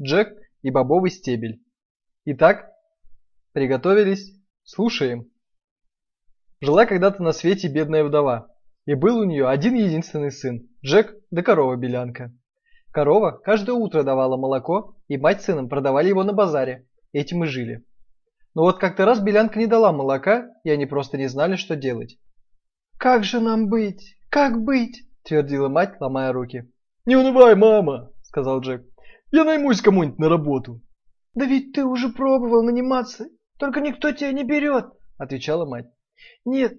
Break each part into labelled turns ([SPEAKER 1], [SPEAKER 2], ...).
[SPEAKER 1] Джек и бобовый стебель. Итак, приготовились, слушаем. Жила когда-то на свете бедная вдова, и был у нее один единственный сын, Джек да корова-белянка. Корова каждое утро давала молоко, и мать с сыном продавали его на базаре, этим и жили. Но вот как-то раз белянка не дала молока, и они просто не знали, что делать. «Как же нам быть? Как быть?» – твердила мать, ломая руки.
[SPEAKER 2] «Не унывай, мама!» – сказал Джек. «Я наймусь кому-нибудь на работу».
[SPEAKER 3] «Да ведь ты уже пробовал наниматься, только никто тебя не берет», – отвечала мать. «Нет,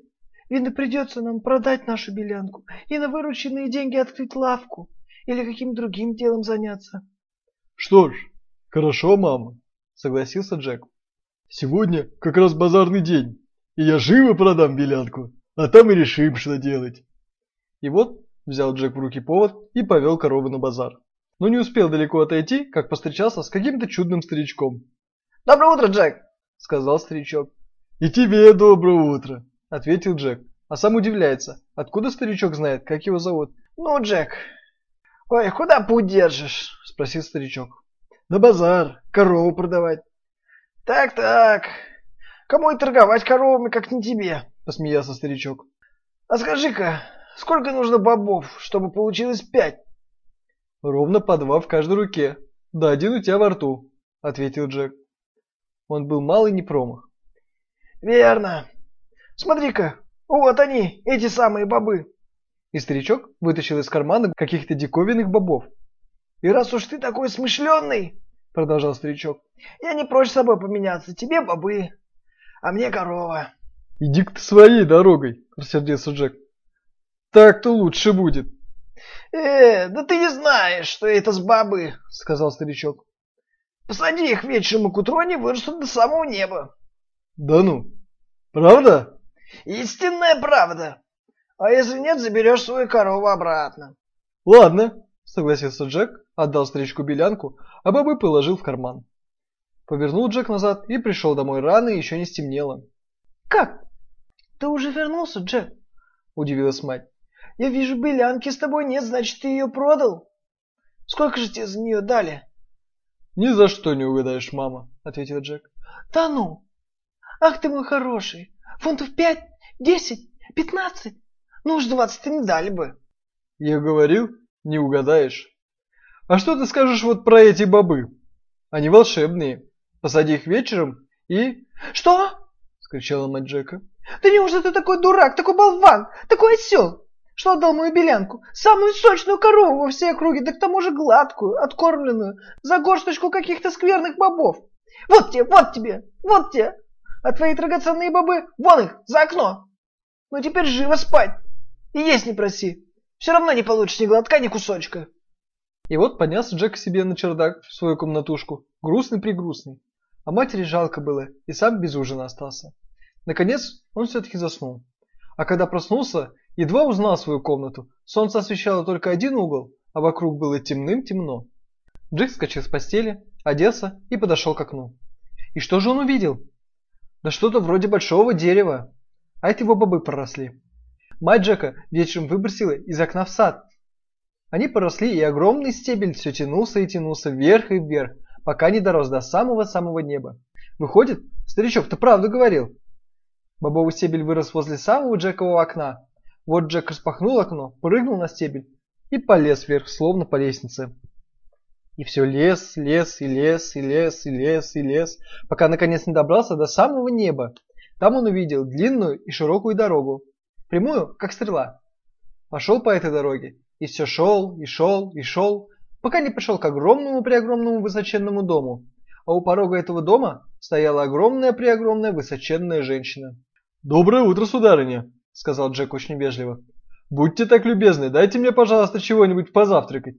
[SPEAKER 3] видно, придется нам продать нашу белянку и на вырученные деньги открыть лавку или каким другим делом заняться».
[SPEAKER 2] «Что ж, хорошо, мама», – согласился Джек. «Сегодня как раз базарный день, и я живо продам белянку, а там и решим, что делать».
[SPEAKER 1] И вот взял Джек в руки повод и повел корову на базар. Но не успел далеко отойти, как повстречался с каким-то чудным старичком.
[SPEAKER 3] «Доброе утро, Джек!» – сказал старичок.
[SPEAKER 2] «И тебе доброе утро!»
[SPEAKER 1] – ответил Джек. А сам удивляется, откуда старичок знает, как его зовут.
[SPEAKER 3] «Ну, Джек, ой, куда путь держишь?» – спросил старичок.
[SPEAKER 2] «На базар, корову продавать».
[SPEAKER 3] «Так-так, кому и торговать коровами, как не тебе?» – посмеялся старичок. «А скажи-ка, сколько нужно бобов, чтобы получилось пять?»
[SPEAKER 1] «Ровно по два в каждой руке, да один у тебя во рту», – ответил Джек. Он был малый не промах.
[SPEAKER 3] «Верно. Смотри-ка, вот они, эти самые бобы!»
[SPEAKER 1] И старичок вытащил из кармана каких-то диковинных бобов.
[SPEAKER 3] «И раз уж ты такой смышленый, — продолжал старичок, — я не прочь с собой поменяться. Тебе бобы, а мне корова».
[SPEAKER 1] «Иди-ка ты своей дорогой!» — рассердился Джек. «Так-то лучше будет».
[SPEAKER 3] «Э, да ты не знаешь, что это с бобы!» — сказал старичок. «Посади их вечером, и к утру они вырастут до самого неба».
[SPEAKER 1] «Да ну! Правда?»
[SPEAKER 3] Истинная правда. А если нет, заберешь свою корову обратно.
[SPEAKER 1] Ладно, согласился Джек, отдал старичку белянку, а бобы положил в карман. Повернул Джек назад и пришел домой рано, и еще не стемнело.
[SPEAKER 3] Как? Ты уже вернулся, Джек? Удивилась мать. Я вижу, белянки с тобой нет, значит, ты ее продал? Сколько же тебе за нее дали?
[SPEAKER 1] Ни за что не угадаешь, мама, ответил Джек.
[SPEAKER 3] Да ну! Ах ты мой хороший! Фунтов пять, десять, пятнадцать. Ну уж двадцать не дали бы.
[SPEAKER 1] Я говорил, не угадаешь. А что ты скажешь вот про эти бобы? Они волшебные. Посади их вечером и...
[SPEAKER 3] Что?
[SPEAKER 1] Скричала мать Джека.
[SPEAKER 3] Да неужели ты такой дурак, такой болван, такой осел? Что отдал мою белянку? Самую сочную корову во всей округе, да к тому же гладкую, откормленную, за горсточку каких-то скверных бобов. Вот тебе, вот тебе, вот тебе, а твои драгоценные бобы, вон их, за окно. Ну теперь живо спать. И есть не проси. Все равно не получишь ни глотка, ни кусочка.
[SPEAKER 1] И вот поднялся Джек к себе на чердак, в свою комнатушку, грустный-пригрустный. А матери жалко было, и сам без ужина остался. Наконец, он все-таки заснул. А когда проснулся, едва узнал свою комнату. Солнце освещало только один угол, а вокруг было темным-темно. Джек вскочил с постели, оделся и подошел к окну. И что же он увидел? Да что-то вроде большого дерева. А это его бобы проросли. Мать Джека вечером выбросила из окна в сад. Они поросли, и огромный стебель все тянулся и тянулся вверх и вверх, пока не дорос до самого-самого неба. Выходит, старичок-то правду говорил. Бобовый стебель вырос возле самого Джекового окна. Вот Джек распахнул окно, прыгнул на стебель и полез вверх, словно по лестнице. И все лес, лес, и лес, и лес, и лес, и лес, пока наконец не добрался до самого неба. Там он увидел длинную и широкую дорогу, прямую, как стрела. Пошел по этой дороге, и все шел, и шел, и шел, пока не пришел к огромному-преогромному высоченному дому. А у порога этого дома стояла огромная-преогромная высоченная женщина.
[SPEAKER 2] «Доброе утро, сударыня», — сказал Джек очень вежливо. «Будьте так любезны, дайте мне, пожалуйста, чего-нибудь позавтракать».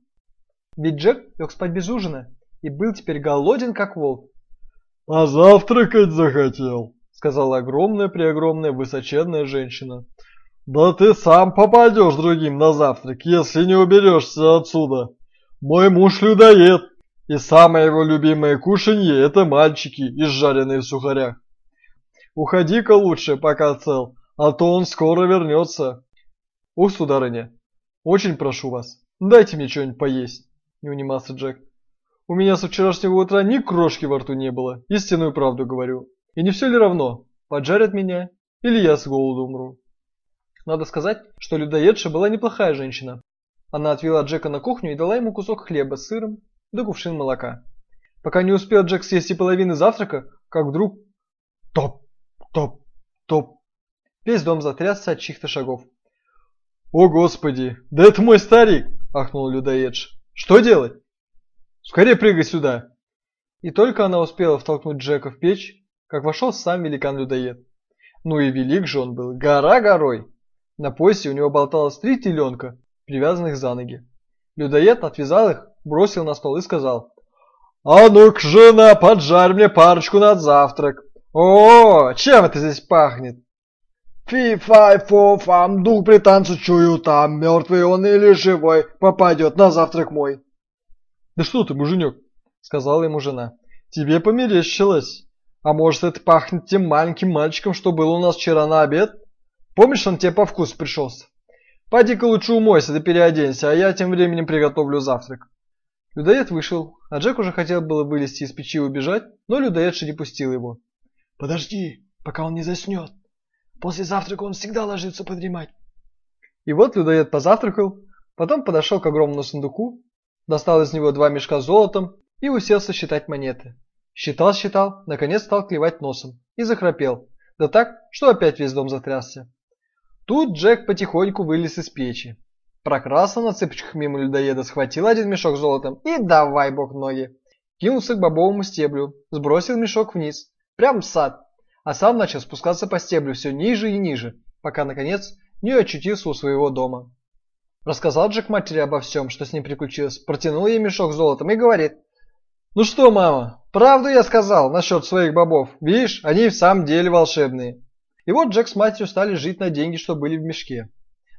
[SPEAKER 1] Ведь Джек лег спать без ужина и был теперь голоден, как волк.
[SPEAKER 2] «А завтракать захотел», — сказала огромная-преогромная высоченная женщина. «Да ты сам попадешь другим на завтрак, если не уберешься отсюда. Мой муж людоед, и самое его любимое кушанье – это мальчики, изжаренные в сухарях. Уходи-ка лучше, пока цел, то он скоро вернется».
[SPEAKER 1] «Ох, сударыня, очень прошу вас, дайте мне что-нибудь поесть». – не унимался Джек. У меня со вчерашнего утра ни крошки во рту не было, истинную правду говорю. И не все ли равно, поджарят меня или я с голоду умру? Надо сказать, что людоедша была неплохая женщина. Она отвела Джека на кухню и дала ему кусок хлеба с сыром да кувшин молока. Пока не успел Джек съесть и половины завтрака, как вдруг топ, топ, топ. Весь дом затрясся от чьих-то шагов. «О, Господи! Да это мой старик!» – ахнул людоедш. «Что делать?» «Скорее прыгай сюда!» И только она успела втолкнуть Джека в печь, как вошел сам великан-людоед. Ну и велик же он был, гора горой. На поясе у него болталось три теленка, привязанных за ноги. Людоед отвязал их, бросил на стол и сказал, «А ну-ка, жена, поджарь мне парочку на завтрак! О, чем это здесь пахнет?»
[SPEAKER 2] Фи-фай-фо-фам, дух при танце чую там, мертвый он или живой, попадет на завтрак мой.
[SPEAKER 1] Да что ты, муженек, сказала ему жена, тебе померещилось. А может это пахнет тем маленьким мальчиком, что был у нас вчера на обед? Помнишь, он тебе по вкусу пришелся? Пойди-ка лучше умойся да переоденься, а я тем временем приготовлю завтрак. Людоед вышел, а Джек уже хотел было вылезти из печи и убежать, но людоедша не пустил его.
[SPEAKER 2] «Подожди, пока он не заснет. После завтрака он всегда ложится подремать.
[SPEAKER 1] И вот людоед позавтракал, потом подошел к огромному сундуку, достал из него два мешка золотом и уселся считать монеты. Считал-считал, наконец стал клевать носом и захрапел, да так, что опять весь дом затрясся. Тут Джек потихоньку вылез из печи. Прокрался на цыпочках мимо людоеда, схватил один мешок золотом и давай бог ноги. Кинулся к бобовому стеблю, сбросил мешок вниз, прямо в сад, а сам начал спускаться по стеблю все ниже и ниже, пока, наконец, не очутился у своего дома. Рассказал Джек матери обо всем, что с ним приключилось, протянул ей мешок с золотом и говорит, «Ну что, мама, правду я сказал насчет своих бобов, видишь, они в самом деле волшебные». И вот Джек с матерью стали жить на деньги, что были в мешке.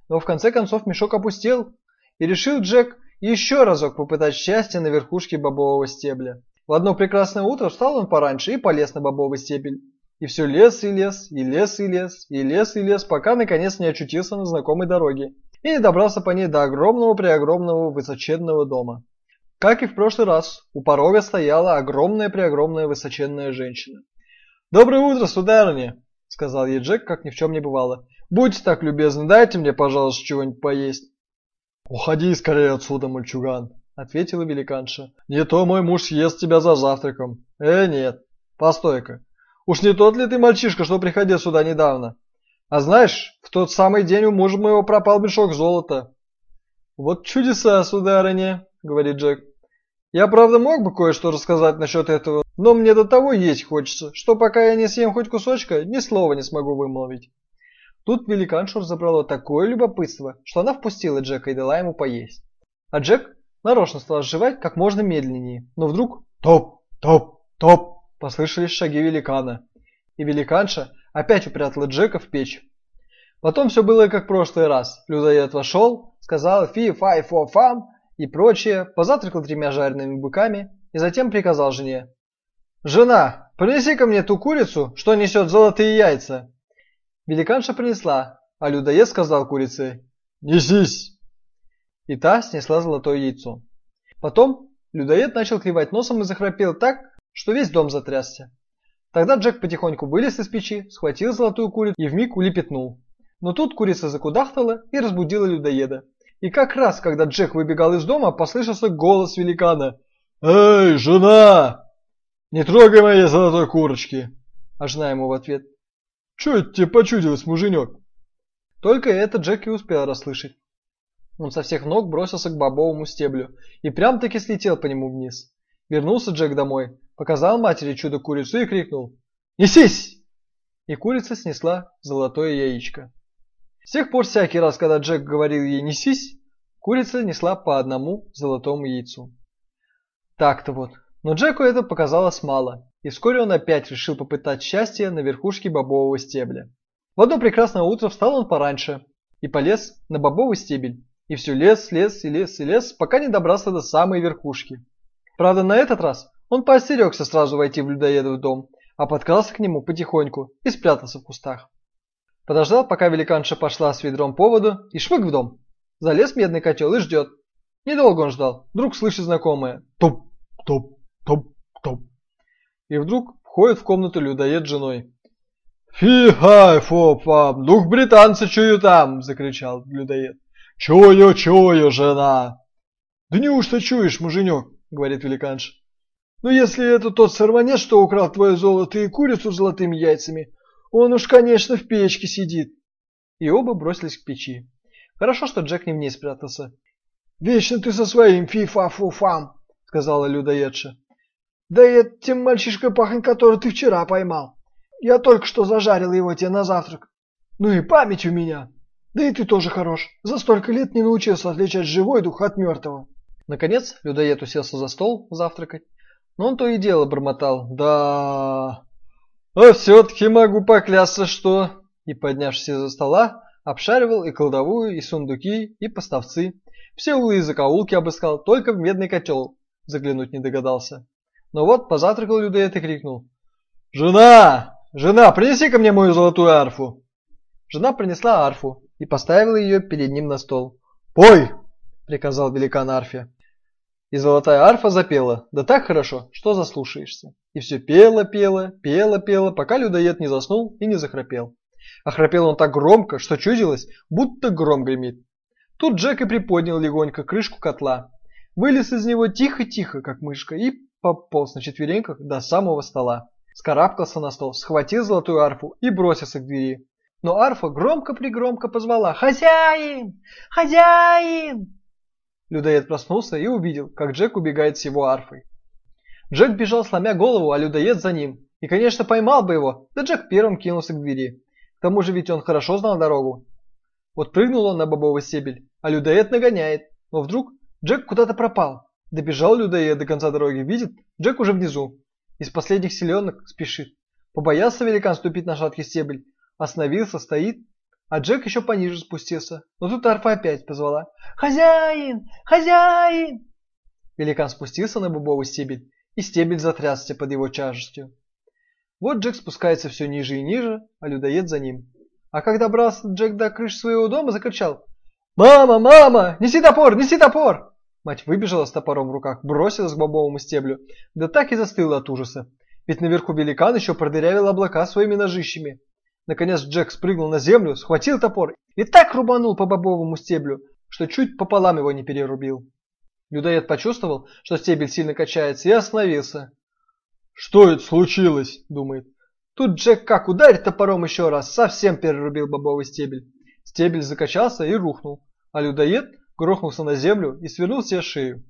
[SPEAKER 1] Но в конце концов мешок опустел, и решил Джек еще разок попытать счастье на верхушке бобового стебля. В одно прекрасное утро встал он пораньше и полез на бобовый стебель. И все лес и лес, и лес и лес, и лес и лес, пока наконец не очутился на знакомой дороге и не добрался по ней до огромного-преогромного высоченного дома. Как и в прошлый раз, у порога стояла огромная-преогромная высоченная женщина. «Доброе утро, сударыня!» — сказал ей Джек, как ни в чем не бывало. «Будьте так любезны, дайте мне, пожалуйста, чего-нибудь поесть».
[SPEAKER 2] «Уходи скорее отсюда, мальчуган!» — ответила великанша. «Не то мой муж съест тебя за завтраком». «Э, нет. Постой-ка. Уж не тот ли ты мальчишка, что приходил сюда недавно? А знаешь, в тот самый день у мужа моего пропал мешок золота. Вот чудеса, сударыня, говорит Джек. Я, правда, мог бы кое-что рассказать насчет этого, но мне до того есть хочется, что пока я не съем хоть кусочка, ни слова не смогу вымолвить. Тут великаншу разобрало такое любопытство, что она впустила Джека и дала ему поесть. А Джек нарочно стал жевать как можно медленнее, но вдруг топ, топ, топ, Послышались шаги великана, и великанша опять упрятала Джека в печь. Потом все было как в прошлый раз. Людоед вошел, сказал фи, фай, фо, фам и прочее, позавтракал тремя жареными быками и затем приказал жене. «Жена, принеси ко мне ту курицу, что несет золотые яйца». Великанша принесла, а людоед сказал курице «Несись!» И та снесла золотое яйцо. Потом людоед начал клевать носом и захрапел так, что весь дом затрясся. Тогда Джек потихоньку вылез из печи, схватил золотую курицу и вмиг улепетнул. Но тут курица закудахтала и разбудила людоеда. И как раз, когда Джек выбегал из дома, послышался голос великана. «Эй, жена! Не трогай моей золотой курочки!» А жена ему в ответ. «Чё это тебе почудилось, муженек?» Только это Джек и успел расслышать. Он со всех ног бросился к бобовому стеблю и прям-таки слетел по нему вниз. Вернулся Джек домой, показал матери чудо-курицу и крикнул «Несись!» И курица снесла золотое яичко. С тех пор всякий раз, когда Джек говорил ей «несись», курица несла по одному золотому яйцу. Так-то вот. Но Джеку это показалось мало, и вскоре он опять решил попытать счастье на верхушке бобового стебля. В одно прекрасное утро встал он пораньше и полез на бобовый стебель, и все лез, лез и лез и лез, пока не добрался до самой верхушки. Правда, на этот раз он поостерегся сразу войти в людоедов дом, а подкрался к нему потихоньку и спрятался в кустах. Подождал, пока великанша пошла с ведром по воду и швык в дом. Залез в медный котел и ждет. Недолго он ждал, вдруг слышит знакомое «туп, топ, топ, топ.
[SPEAKER 1] И вдруг входит в комнату людоед с женой.
[SPEAKER 2] «Фи-хай-фо-фам! Дух британца чую там!» – закричал людоед. «Чую, чую, жена!»
[SPEAKER 1] «Да неужто чуешь, муженек?» – говорит великанша. «Ну если это тот сорванец, что украл твое золото и курицу с золотыми яйцами, он уж, конечно, в печке сидит». И оба бросились к печи. Хорошо, что Джек не в ней спрятался. «Вечно ты со своим фи-фа-фу-фам!» – сказала людоедша. «Да и тем мальчишкой пахнет, который ты вчера поймал. Я только что зажарил его тебе на завтрак. Ну и память у меня. Да и ты тоже хорош. За столько лет не научился отличать живой дух от мертвого. Наконец, людоед уселся за стол завтракать. Но он то и дело бормотал. Да... А все-таки могу поклясться, что... И, поднявшись из-за стола, обшаривал и кладовую, и сундуки, и поставцы. Все углы и закоулки обыскал, только в медный котел заглянуть не догадался. Но вот позавтракал людоед и крикнул. «Жена! «Жена, принеси ко мне мою золотую арфу!» Жена принесла арфу и поставила ее перед ним на стол. «Пой!» – приказал великан арфе. И золотая арфа запела, да так хорошо, что заслушаешься. И все пела, пела, пела, пела, пока людоед не заснул и не захрапел. А храпел он так громко, что чудилось, будто гром гремит. Тут Джек и приподнял легонько крышку котла. Вылез из него тихо-тихо, как мышка, и пополз на четвереньках до самого стола. Скарабкался на стол, схватил золотую арфу и бросился к двери. Но арфа громко-пригромко позвала «Хозяин! Хозяин!» Людоед проснулся и увидел, как Джек убегает с его арфой. Джек бежал, сломя голову, а людоед за ним. И, конечно, поймал бы его, да Джек первым кинулся к двери. К тому же ведь он хорошо знал дорогу. Вот прыгнул он на бобовый стебель, а людоед нагоняет. Но вдруг Джек куда-то пропал. Добежал людоед до конца дороги, видит, Джек уже внизу. Из последних селенок спешит. Побоялся великан ступить на шаткий стебель. Остановился, стоит. А Джек еще пониже спустился. Но тут арфа опять позвала. «Хозяин! Хозяин!» Великан спустился на бубовый стебель, и стебель затрясся под его тяжестью. Вот Джек спускается все ниже и ниже, а людоед за ним. А когда добрался Джек до крыши своего дома, закричал «Мама, мама, неси топор, неси топор!» Мать выбежала с топором в руках, бросилась к бобовому стеблю, да так и застыла от ужаса. Ведь наверху великан еще продырявил облака своими ножищами. Наконец Джек спрыгнул на землю, схватил топор и так рубанул по бобовому стеблю, что чуть пополам его не перерубил. Людоед почувствовал, что стебель сильно качается, и остановился.
[SPEAKER 2] «Что это случилось?» – думает.
[SPEAKER 1] Тут Джек как ударит топором еще раз, совсем перерубил бобовый стебель. Стебель закачался и рухнул, а людоед грохнулся на землю и свернул себе шею.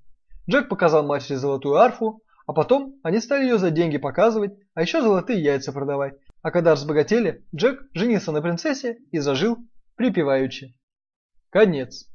[SPEAKER 1] Джек показал матери золотую арфу, а потом они стали ее за деньги показывать, а еще золотые яйца продавать. А когда разбогатели, Джек женился на принцессе и зажил припеваючи. Конец.